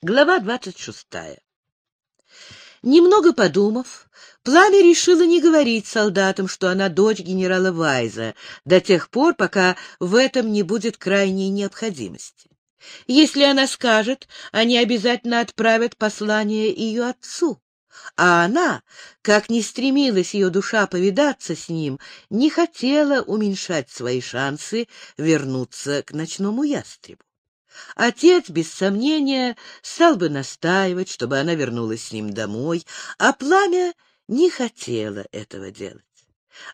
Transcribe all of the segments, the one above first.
Глава двадцать шестая. Немного подумав, Пламя решила не говорить солдатам, что она дочь генерала Вайза, до тех пор, пока в этом не будет крайней необходимости. Если она скажет, они обязательно отправят послание ее отцу. А она, как ни стремилась ее душа повидаться с ним, не хотела уменьшать свои шансы вернуться к ночному ястребу. Отец, без сомнения, стал бы настаивать, чтобы она вернулась с ним домой, а пламя не хотела этого делать.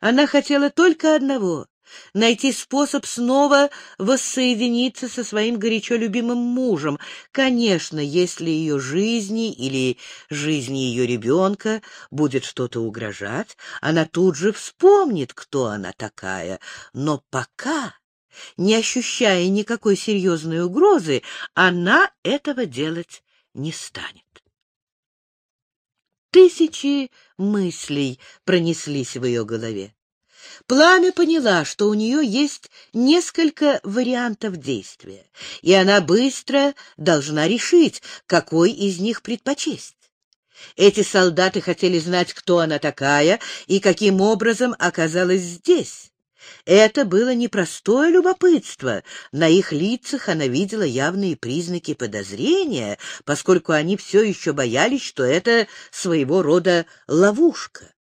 Она хотела только одного — найти способ снова воссоединиться со своим горячо любимым мужем. Конечно, если ее жизни или жизни ее ребенка будет что-то угрожать, она тут же вспомнит, кто она такая. Но пока не ощущая никакой серьезной угрозы, она этого делать не станет. Тысячи мыслей пронеслись в ее голове. Пламя поняла, что у нее есть несколько вариантов действия, и она быстро должна решить, какой из них предпочесть. Эти солдаты хотели знать, кто она такая и каким образом оказалась здесь. Это было непростое любопытство. На их лицах она видела явные признаки подозрения, поскольку они все еще боялись, что это своего рода ловушка.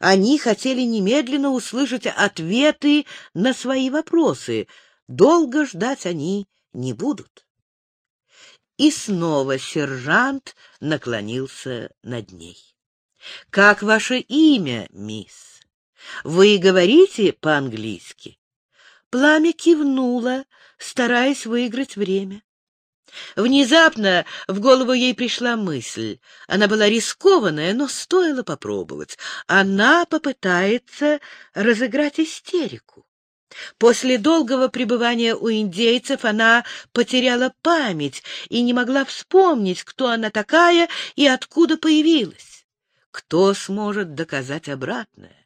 Они хотели немедленно услышать ответы на свои вопросы. Долго ждать они не будут. И снова сержант наклонился над ней. — Как ваше имя, мисс? Вы говорите по-английски? Пламя кивнуло, стараясь выиграть время. Внезапно в голову ей пришла мысль. Она была рискованная, но стоило попробовать. Она попытается разыграть истерику. После долгого пребывания у индейцев она потеряла память и не могла вспомнить, кто она такая и откуда появилась. Кто сможет доказать обратное?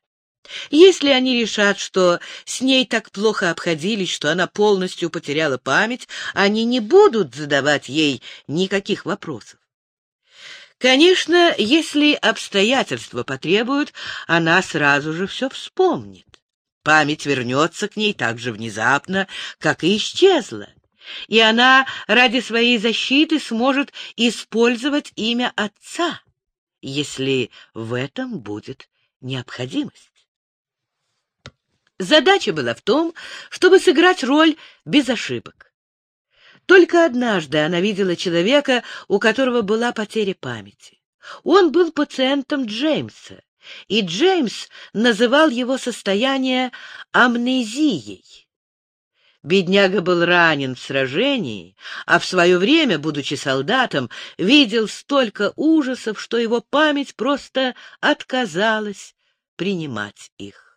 Если они решат, что с ней так плохо обходились, что она полностью потеряла память, они не будут задавать ей никаких вопросов. Конечно, если обстоятельства потребуют, она сразу же все вспомнит. Память вернется к ней так же внезапно, как и исчезла, и она ради своей защиты сможет использовать имя отца, если в этом будет необходимость. Задача была в том, чтобы сыграть роль без ошибок. Только однажды она видела человека, у которого была потеря памяти. Он был пациентом Джеймса, и Джеймс называл его состояние амнезией. Бедняга был ранен в сражении, а в свое время, будучи солдатом, видел столько ужасов, что его память просто отказалась принимать их.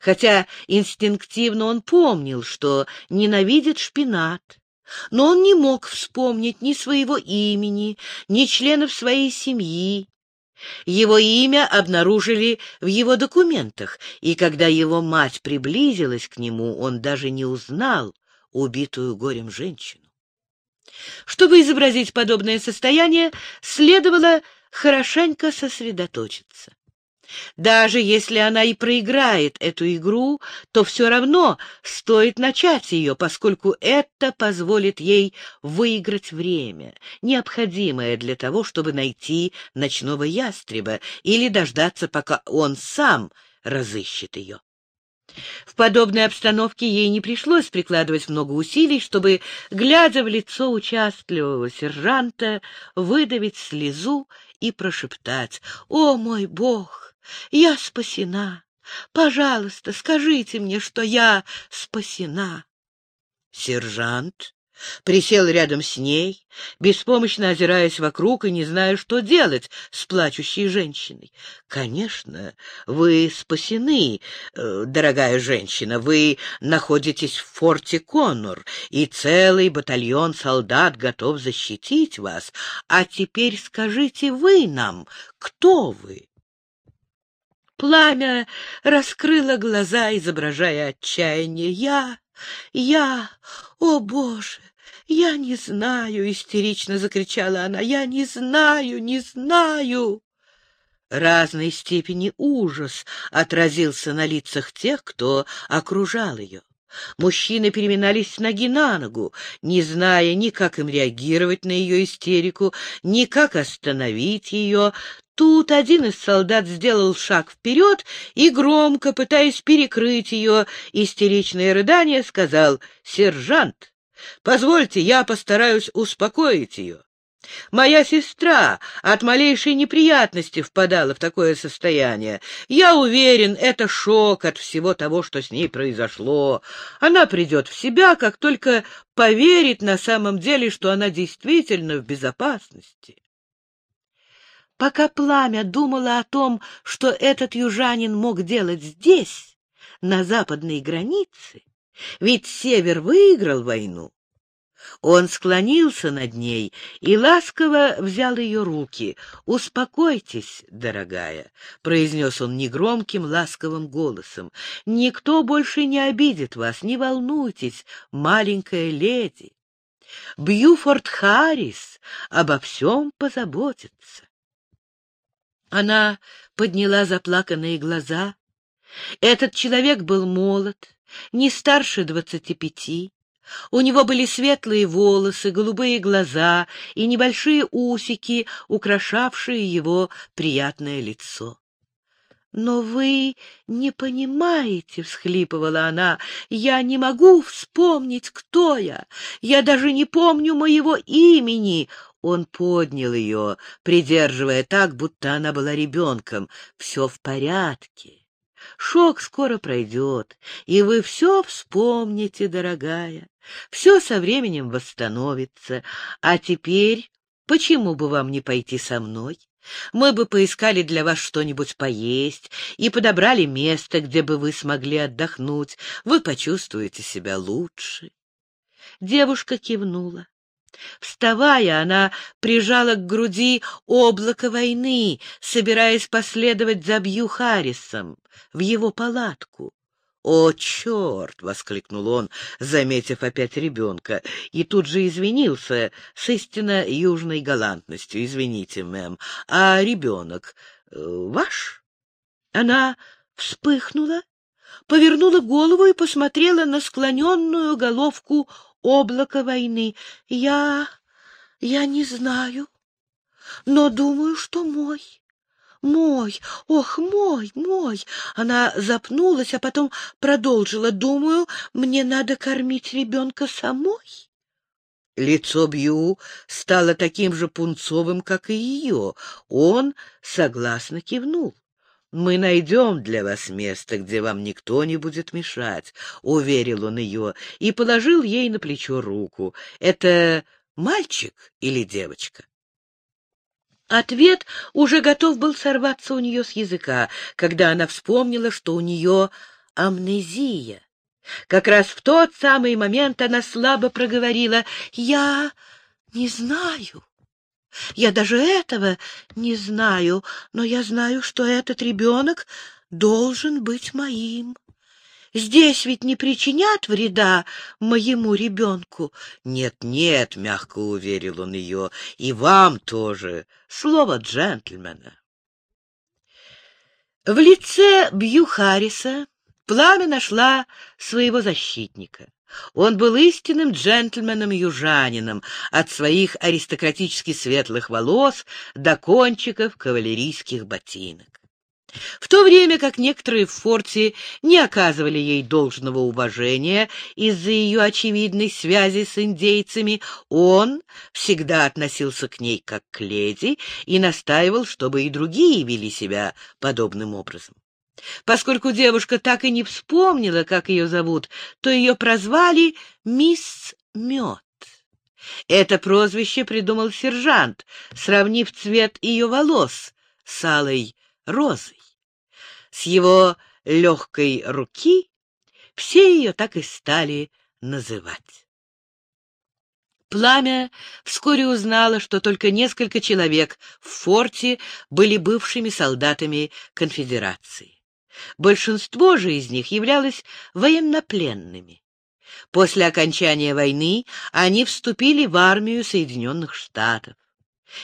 Хотя инстинктивно он помнил, что ненавидит шпинат, но он не мог вспомнить ни своего имени, ни членов своей семьи. Его имя обнаружили в его документах, и когда его мать приблизилась к нему, он даже не узнал убитую горем женщину. Чтобы изобразить подобное состояние, следовало хорошенько сосредоточиться. Даже если она и проиграет эту игру, то все равно стоит начать ее, поскольку это позволит ей выиграть время, необходимое для того, чтобы найти ночного ястреба или дождаться, пока он сам разыщет ее. В подобной обстановке ей не пришлось прикладывать много усилий, чтобы, глядя в лицо участливого сержанта, выдавить слезу и прошептать «О, мой Бог!» Я спасена. Пожалуйста, скажите мне, что я спасена. Сержант присел рядом с ней, беспомощно озираясь вокруг и не зная, что делать с плачущей женщиной. «Конечно, вы спасены, э, дорогая женщина. Вы находитесь в форте Коннор, и целый батальон солдат готов защитить вас. А теперь скажите вы нам, кто вы?» Пламя раскрыло глаза, изображая отчаяние. «Я, я, о, Боже, Я не знаю, — истерично закричала она, — я не знаю, не знаю. Разной степени ужас отразился на лицах тех, кто окружал ее. Мужчины переминались с ноги на ногу, не зная ни как им реагировать на ее истерику, ни как остановить ее. Тут один из солдат сделал шаг вперед и, громко пытаясь перекрыть ее истеричное рыдание, сказал «Сержант, позвольте, я постараюсь успокоить ее». Моя сестра от малейшей неприятности впадала в такое состояние. Я уверен, это шок от всего того, что с ней произошло. Она придет в себя, как только поверит на самом деле, что она действительно в безопасности. Пока пламя думало о том, что этот южанин мог делать здесь, на западной границе, ведь Север выиграл войну, он склонился над ней и ласково взял ее руки. «Успокойтесь, дорогая», — произнес он негромким, ласковым голосом. «Никто больше не обидит вас, не волнуйтесь, маленькая леди. Бьюфорд Харрис обо всем позаботится». Она подняла заплаканные глаза. Этот человек был молод, не старше двадцати пяти. У него были светлые волосы, голубые глаза и небольшие усики, украшавшие его приятное лицо. «Но вы не понимаете», — всхлипывала она, — «я не могу вспомнить, кто я. Я даже не помню моего имени». Он поднял ее, придерживая так, будто она была ребенком. «Все в порядке. Шок скоро пройдет, и вы все вспомните, дорогая. Все со временем восстановится. А теперь почему бы вам не пойти со мной? Мы бы поискали для вас что-нибудь поесть и подобрали место, где бы вы смогли отдохнуть. Вы почувствуете себя лучше. Девушка кивнула. Вставая, она прижала к груди облако войны, собираясь последовать за Бью Харрисом в его палатку. «О, черт!» — воскликнул он, заметив опять ребенка, и тут же извинился с истинно южной галантностью. «Извините, мэм, а ребенок э, ваш?» Она вспыхнула, повернула голову и посмотрела на склоненную головку облака войны. «Я... я не знаю, но думаю, что мой». Мой, ох, мой, мой. Она запнулась, а потом продолжила. Думаю, мне надо кормить ребенка самой. Лицо Бью стало таким же пунцовым, как и ее. Он согласно кивнул. «Мы найдем для вас место, где вам никто не будет мешать», — уверил он ее и положил ей на плечо руку. «Это мальчик или девочка?» Ответ уже готов был сорваться у нее с языка, когда она вспомнила, что у нее амнезия. Как раз в тот самый момент она слабо проговорила «Я не знаю». Я даже этого не знаю, но я знаю, что этот ребенок должен быть моим. Здесь ведь не причинят вреда моему ребенку. Нет, нет, — мягко уверил он ее, — и вам тоже. Слово джентльмена. В лице Бью Харриса пламя нашла своего защитника. Он был истинным джентльменом-южанином, от своих аристократически светлых волос до кончиков кавалерийских ботинок. В то время как некоторые в форте не оказывали ей должного уважения из-за ее очевидной связи с индейцами, он всегда относился к ней как к леди и настаивал, чтобы и другие вели себя подобным образом. Поскольку девушка так и не вспомнила, как ее зовут, то ее прозвали «Мисс Мед». Это прозвище придумал сержант, сравнив цвет ее волос с алой розой. С его легкой руки все ее так и стали называть. Пламя вскоре узнало, что только несколько человек в форте были бывшими солдатами конфедерации. Большинство же из них являлось военнопленными. После окончания войны они вступили в армию Соединенных Штатов.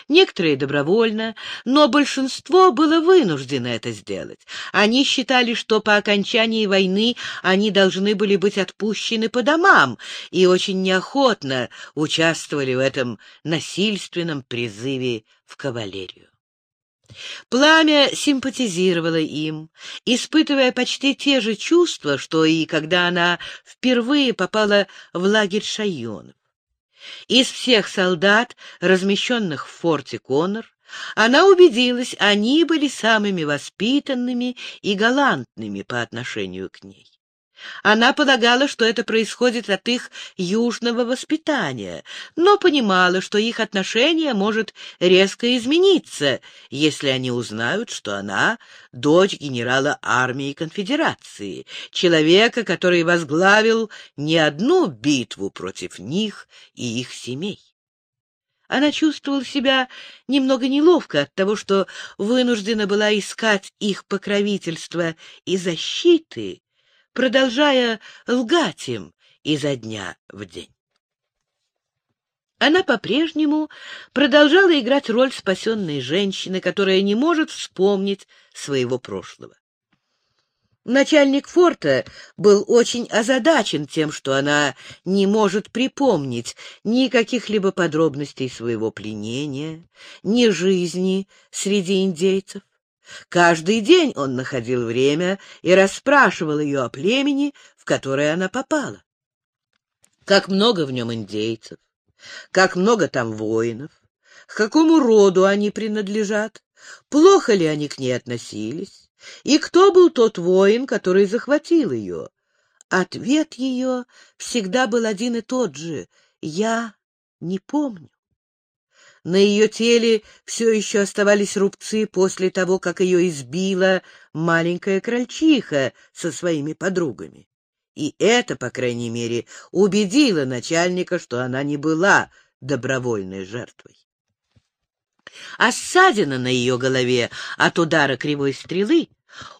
Некоторые добровольно, но большинство было вынуждено это сделать. Они считали, что по окончании войны они должны были быть отпущены по домам, и очень неохотно участвовали в этом насильственном призыве в кавалерию. Пламя симпатизировало им, испытывая почти те же чувства, что и когда она впервые попала в лагерь Шайонов. Из всех солдат, размещенных в форте Коннор, она убедилась, они были самыми воспитанными и галантными по отношению к ней. Она полагала, что это происходит от их южного воспитания, но понимала, что их отношение может резко измениться, если они узнают, что она — дочь генерала армии конфедерации, человека, который возглавил не одну битву против них и их семей. Она чувствовала себя немного неловко от того, что вынуждена была искать их покровительства и защиты, продолжая лгать им изо дня в день. Она по-прежнему продолжала играть роль спасенной женщины, которая не может вспомнить своего прошлого. Начальник форта был очень озадачен тем, что она не может припомнить ни каких-либо подробностей своего пленения, ни жизни среди индейцев. Каждый день он находил время и расспрашивал ее о племени, в которое она попала. Как много в нем индейцев, как много там воинов, к какому роду они принадлежат, плохо ли они к ней относились, и кто был тот воин, который захватил ее. Ответ ее всегда был один и тот же — «Я не помню». На ее теле все еще оставались рубцы после того, как ее избила маленькая крольчиха со своими подругами. И это, по крайней мере, убедило начальника, что она не была добровольной жертвой. А ссадина на ее голове от удара кривой стрелы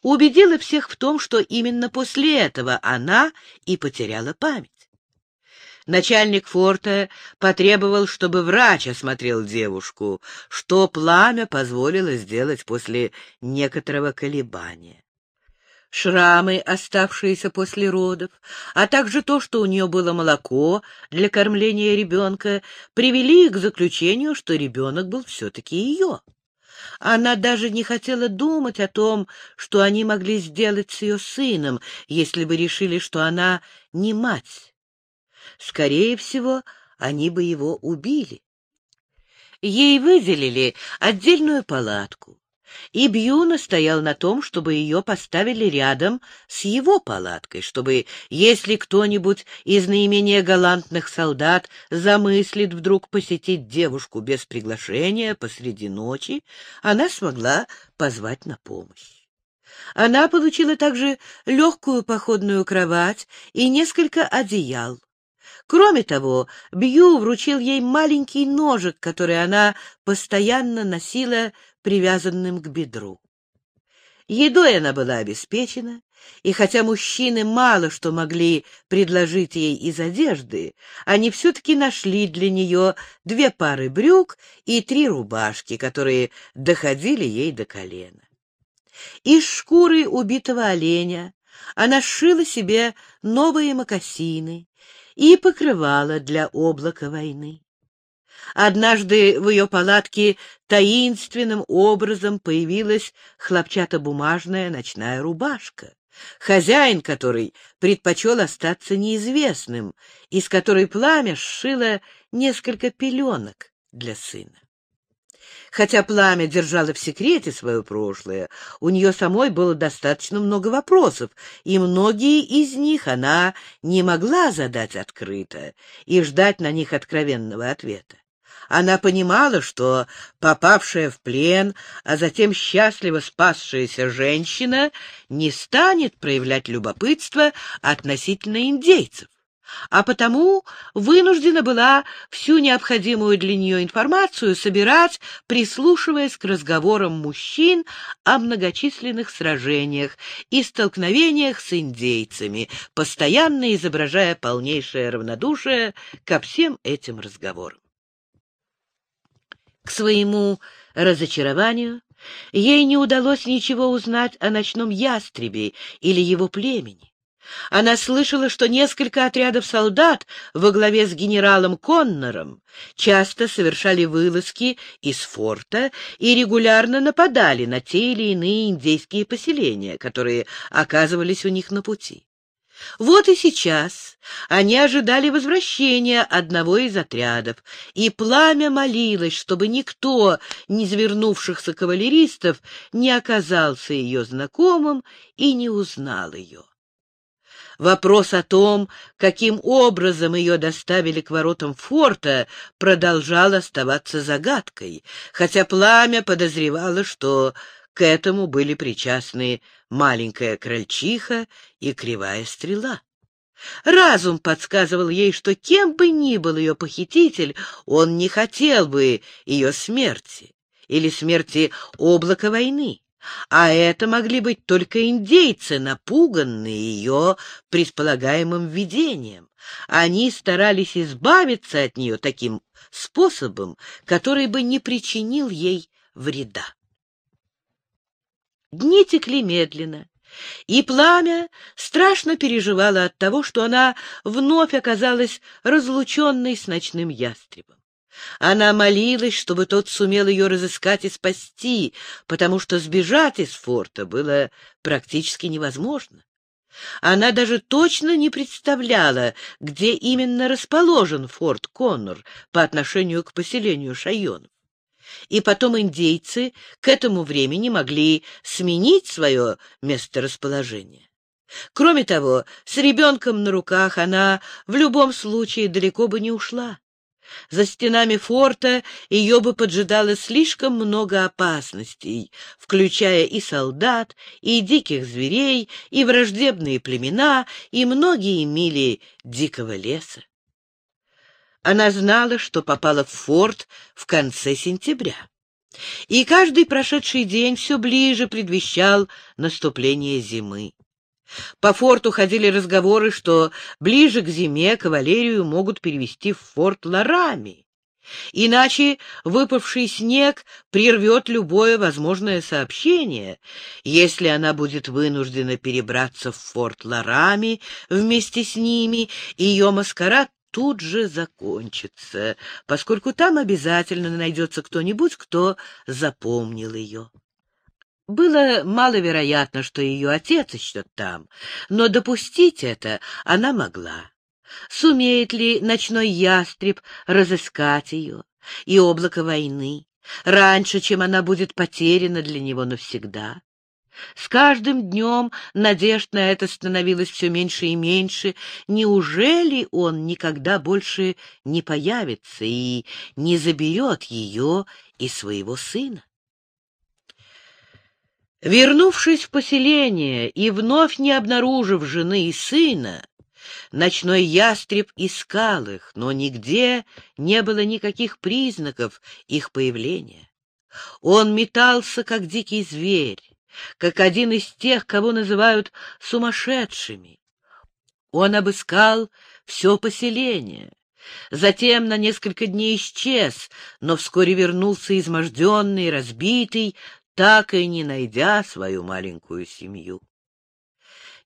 убедила всех в том, что именно после этого она и потеряла память. Начальник форта потребовал, чтобы врач осмотрел девушку, что пламя позволило сделать после некоторого колебания. Шрамы, оставшиеся после родов, а также то, что у нее было молоко для кормления ребенка, привели к заключению, что ребенок был все-таки ее. Она даже не хотела думать о том, что они могли сделать с ее сыном, если бы решили, что она не мать скорее всего, они бы его убили. Ей выделили отдельную палатку, и Бьюна стоял на том, чтобы ее поставили рядом с его палаткой, чтобы, если кто-нибудь из наименее галантных солдат замыслит вдруг посетить девушку без приглашения посреди ночи, она смогла позвать на помощь. Она получила также легкую походную кровать и несколько одеял, Кроме того, Бью вручил ей маленький ножик, который она постоянно носила привязанным к бедру. Едой она была обеспечена, и хотя мужчины мало что могли предложить ей из одежды, они все-таки нашли для нее две пары брюк и три рубашки, которые доходили ей до колена. Из шкуры убитого оленя она сшила себе новые мокасины и покрывало для облака войны. Однажды в ее палатке таинственным образом появилась хлопчатобумажная ночная рубашка, хозяин которой предпочел остаться неизвестным, из которой пламя сшило несколько пеленок для сына. Хотя пламя держало в секрете свое прошлое, у нее самой было достаточно много вопросов, и многие из них она не могла задать открыто и ждать на них откровенного ответа. Она понимала, что попавшая в плен, а затем счастливо спасшаяся женщина не станет проявлять любопытство относительно индейцев. А потому вынуждена была всю необходимую для нее информацию собирать, прислушиваясь к разговорам мужчин о многочисленных сражениях и столкновениях с индейцами, постоянно изображая полнейшее равнодушие ко всем этим разговорам. К своему разочарованию ей не удалось ничего узнать о ночном ястребе или его племени. Она слышала, что несколько отрядов солдат во главе с генералом Коннором часто совершали вылазки из форта и регулярно нападали на те или иные индейские поселения, которые оказывались у них на пути. Вот и сейчас они ожидали возвращения одного из отрядов, и пламя молилось, чтобы никто из вернувшихся кавалеристов не оказался ее знакомым и не узнал ее. Вопрос о том, каким образом ее доставили к воротам форта, продолжал оставаться загадкой, хотя пламя подозревало, что к этому были причастны маленькая крольчиха и кривая стрела. Разум подсказывал ей, что кем бы ни был ее похититель, он не хотел бы ее смерти или смерти облака войны. А это могли быть только индейцы, напуганные ее предполагаемым видением. Они старались избавиться от нее таким способом, который бы не причинил ей вреда. Дни текли медленно, и пламя страшно переживало от того, что она вновь оказалась разлученной с ночным ястребом. Она молилась, чтобы тот сумел ее разыскать и спасти, потому что сбежать из форта было практически невозможно. Она даже точно не представляла, где именно расположен форт Коннор по отношению к поселению Шайонов. И потом индейцы к этому времени могли сменить свое месторасположение. Кроме того, с ребенком на руках она в любом случае далеко бы не ушла. За стенами форта ее бы поджидало слишком много опасностей, включая и солдат, и диких зверей, и враждебные племена, и многие мили дикого леса. Она знала, что попала в форт в конце сентября. И каждый прошедший день все ближе предвещал наступление зимы. По форту ходили разговоры, что ближе к зиме кавалерию могут перевести в форт Ларами. Иначе выпавший снег прервет любое возможное сообщение. Если она будет вынуждена перебраться в форт Ларами вместе с ними, ее маскарад тут же закончится, поскольку там обязательно найдется кто-нибудь, кто запомнил ее. Было маловероятно, что ее отец еще там, но допустить это она могла. Сумеет ли ночной ястреб разыскать ее и облако войны раньше, чем она будет потеряна для него навсегда? С каждым днем надежд на это становилось все меньше и меньше. Неужели он никогда больше не появится и не заберет ее и своего сына? Вернувшись в поселение и вновь не обнаружив жены и сына, ночной ястреб искал их, но нигде не было никаких признаков их появления. Он метался, как дикий зверь, как один из тех, кого называют сумасшедшими. Он обыскал все поселение, затем на несколько дней исчез, но вскоре вернулся изможденный, разбитый, так и не найдя свою маленькую семью.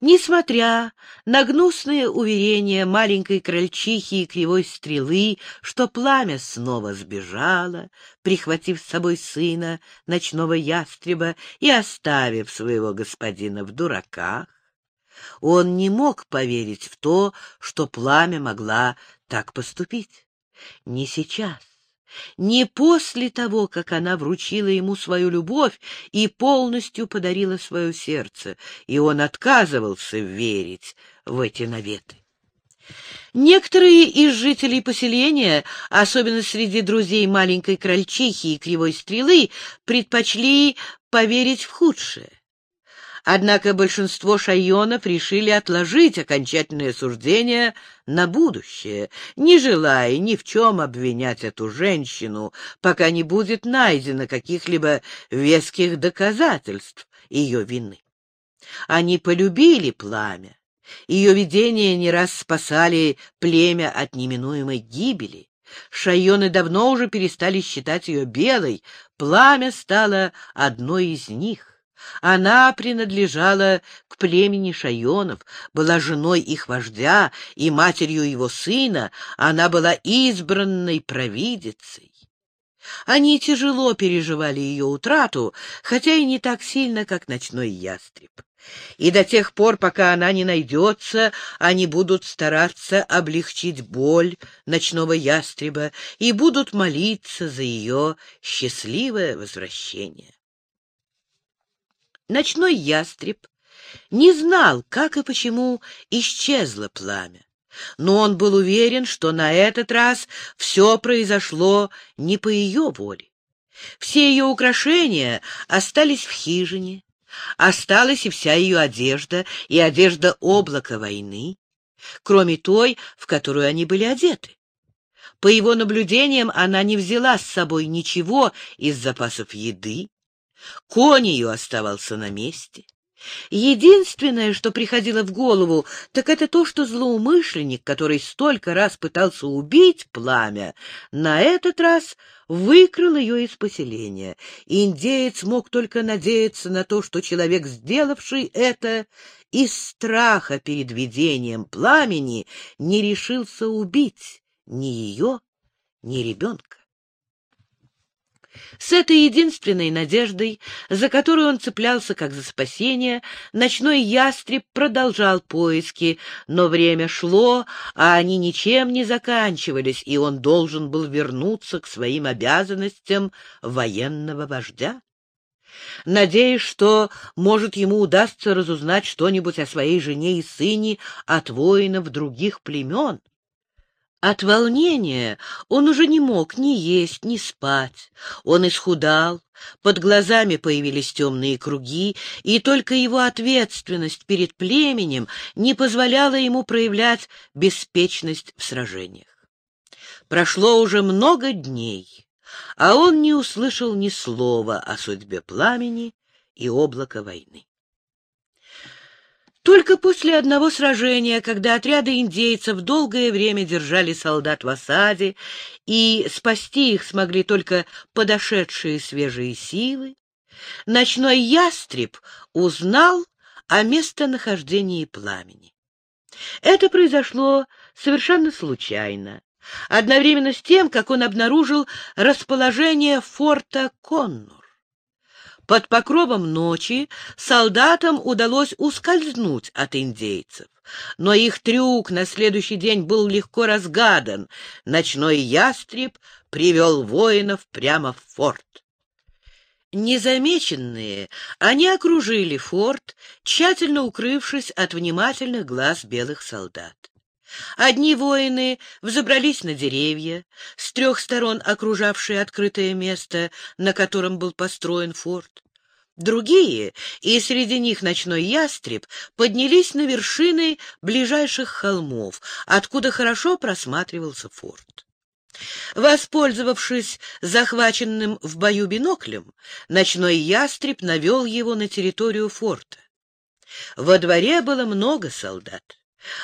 Несмотря на гнусные уверения маленькой крольчихи и кривой стрелы, что пламя снова сбежало, прихватив с собой сына, ночного ястреба, и оставив своего господина в дураках, он не мог поверить в то, что пламя могла так поступить. Не сейчас не после того, как она вручила ему свою любовь и полностью подарила свое сердце, и он отказывался верить в эти наветы. Некоторые из жителей поселения, особенно среди друзей маленькой крольчихи и кривой стрелы, предпочли поверить в худшее. Однако большинство шайонов решили отложить окончательное суждение на будущее, не желая ни в чем обвинять эту женщину, пока не будет найдено каких-либо веских доказательств ее вины. Они полюбили пламя. Ее видения не раз спасали племя от неминуемой гибели. Шайоны давно уже перестали считать ее белой, пламя стало одной из них. Она принадлежала к племени Шайонов, была женой их вождя и матерью его сына, она была избранной провидицей. Они тяжело переживали ее утрату, хотя и не так сильно, как ночной ястреб. И до тех пор, пока она не найдется, они будут стараться облегчить боль ночного ястреба и будут молиться за ее счастливое возвращение. Ночной ястреб не знал, как и почему исчезло пламя, но он был уверен, что на этот раз все произошло не по ее воле. Все ее украшения остались в хижине, осталась и вся ее одежда, и одежда облака войны, кроме той, в которую они были одеты. По его наблюдениям, она не взяла с собой ничего из запасов еды, Конь ее оставался на месте. Единственное, что приходило в голову, так это то, что злоумышленник, который столько раз пытался убить пламя, на этот раз выкрал ее из поселения. Индеец мог только надеяться на то, что человек, сделавший это, из страха перед видением пламени не решился убить ни ее, ни ребенка. С этой единственной надеждой, за которую он цеплялся как за спасение, ночной ястреб продолжал поиски, но время шло, а они ничем не заканчивались, и он должен был вернуться к своим обязанностям военного вождя. Надеясь, что, может, ему удастся разузнать что-нибудь о своей жене и сыне от воинов других племен, от волнения он уже не мог ни есть, ни спать. Он исхудал, под глазами появились темные круги, и только его ответственность перед племенем не позволяла ему проявлять беспечность в сражениях. Прошло уже много дней, а он не услышал ни слова о судьбе пламени и облака войны. Только после одного сражения, когда отряды индейцев долгое время держали солдат в осаде, и спасти их смогли только подошедшие свежие силы, ночной ястреб узнал о местонахождении пламени. Это произошло совершенно случайно, одновременно с тем, как он обнаружил расположение форта Коннур. Под покровом ночи солдатам удалось ускользнуть от индейцев, но их трюк на следующий день был легко разгадан. Ночной ястреб привел воинов прямо в форт. Незамеченные, они окружили форт, тщательно укрывшись от внимательных глаз белых солдат. Одни воины взобрались на деревья, с трех сторон окружавшие открытое место, на котором был построен форт. Другие, и среди них ночной ястреб, поднялись на вершины ближайших холмов, откуда хорошо просматривался форт. Воспользовавшись захваченным в бою биноклем, ночной ястреб навел его на территорию форта. Во дворе было много солдат.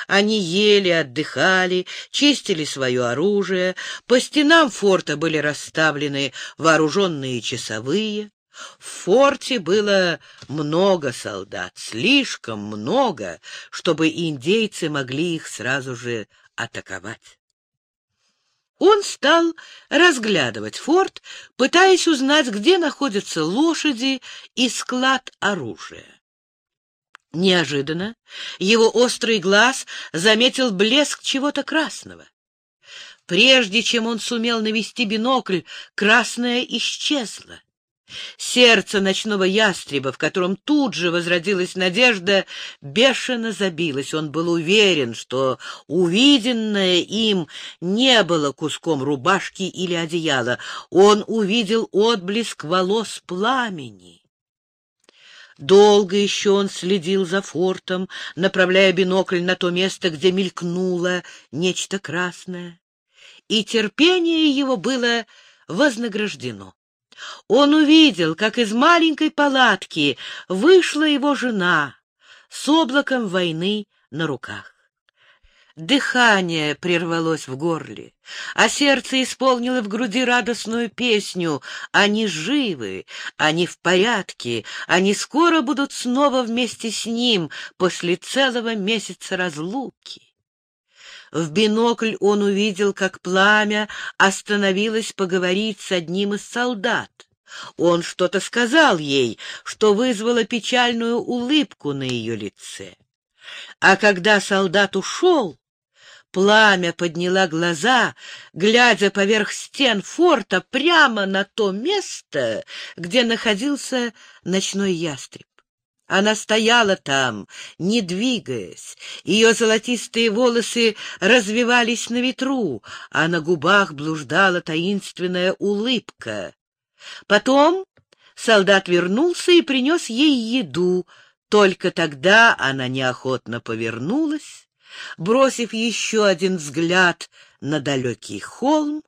Они ели, отдыхали, чистили свое оружие, по стенам форта были расставлены вооруженные часовые. В форте было много солдат, слишком много, чтобы индейцы могли их сразу же атаковать. Он стал разглядывать форт, пытаясь узнать, где находятся лошади и склад оружия. Неожиданно его острый глаз заметил блеск чего-то красного. Прежде чем он сумел навести бинокль, красное исчезло. Сердце ночного ястреба, в котором тут же возродилась надежда, бешено забилось. Он был уверен, что увиденное им не было куском рубашки или одеяла. Он увидел отблеск волос пламени. Долго еще он следил за фортом, направляя бинокль на то место, где мелькнуло нечто красное. И терпение его было вознаграждено. Он увидел, как из маленькой палатки вышла его жена с облаком войны на руках. Дыхание прервалось в горле, а сердце исполнило в груди радостную песню. Они живы, они в порядке, они скоро будут снова вместе с ним после целого месяца разлуки. В бинокль он увидел, как пламя остановилось поговорить с одним из солдат. Он что-то сказал ей, что вызвало печальную улыбку на ее лице. А когда солдат ушел, Пламя подняла глаза, глядя поверх стен форта прямо на то место, где находился ночной ястреб. Она стояла там, не двигаясь. Ее золотистые волосы развивались на ветру, а на губах блуждала таинственная улыбка. Потом солдат вернулся и принес ей еду. Только тогда она неохотно повернулась бросив еще один взгляд на далекий холм,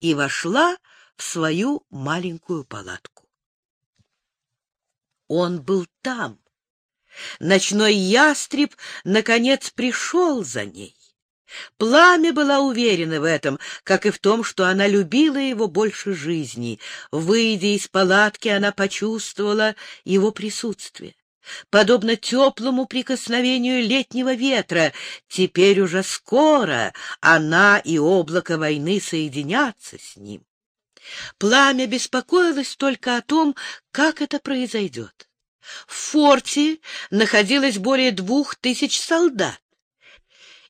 и вошла в свою маленькую палатку. Он был там. Ночной ястреб, наконец, пришел за ней. Пламя была уверена в этом, как и в том, что она любила его больше жизни. Выйдя из палатки, она почувствовала его присутствие подобно теплому прикосновению летнего ветра. Теперь уже скоро она и облако войны соединятся с ним. Пламя беспокоилось только о том, как это произойдет. В форте находилось более двух тысяч солдат.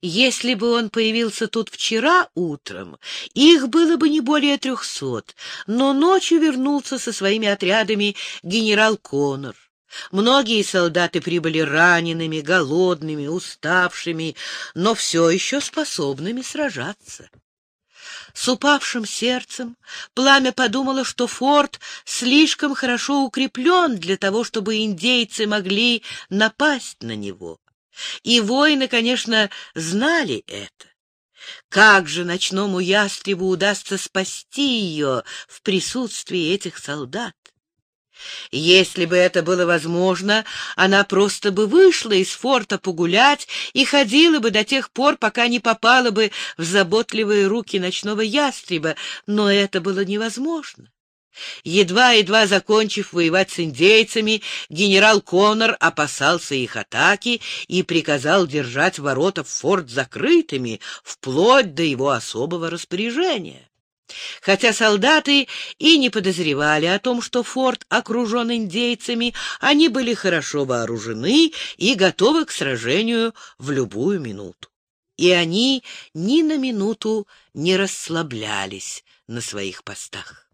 Если бы он появился тут вчера утром, их было бы не более трехсот, но ночью вернулся со своими отрядами генерал Коннор. Многие солдаты прибыли ранеными, голодными, уставшими, но все еще способными сражаться. С упавшим сердцем пламя подумало, что форт слишком хорошо укреплен для того, чтобы индейцы могли напасть на него. И воины, конечно, знали это. Как же ночному ястребу удастся спасти ее в присутствии этих солдат? Если бы это было возможно, она просто бы вышла из форта погулять и ходила бы до тех пор, пока не попала бы в заботливые руки ночного ястреба, но это было невозможно. Едва-едва закончив воевать с индейцами, генерал Коннор опасался их атаки и приказал держать ворота в форт закрытыми, вплоть до его особого распоряжения. Хотя солдаты и не подозревали о том, что форт окружен индейцами, они были хорошо вооружены и готовы к сражению в любую минуту. И они ни на минуту не расслаблялись на своих постах.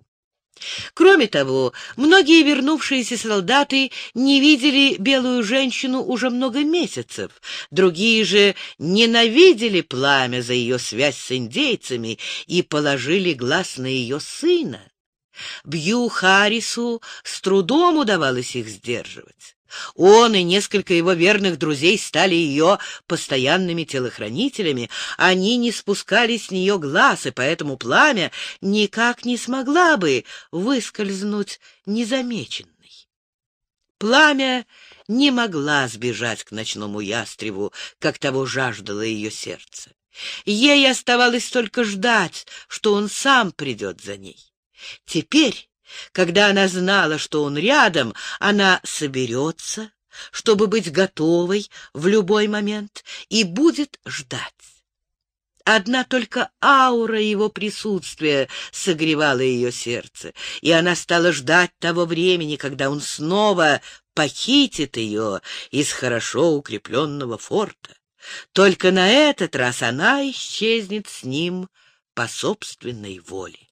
Кроме того, многие вернувшиеся солдаты не видели белую женщину уже много месяцев, другие же ненавидели пламя за ее связь с индейцами и положили глаз на ее сына. Бью Харрису с трудом удавалось их сдерживать. Он и несколько его верных друзей стали ее постоянными телохранителями. Они не спускали с нее глаз, и поэтому пламя никак не смогла бы выскользнуть незамеченной. Пламя не могла сбежать к ночному ястребу, как того жаждало ее сердце. Ей оставалось только ждать, что он сам придет за ней. Теперь когда она знала, что он рядом, она соберется, чтобы быть готовой в любой момент, и будет ждать. Одна только аура его присутствия согревала ее сердце, и она стала ждать того времени, когда он снова похитит ее из хорошо укрепленного форта. Только на этот раз она исчезнет с ним по собственной воле.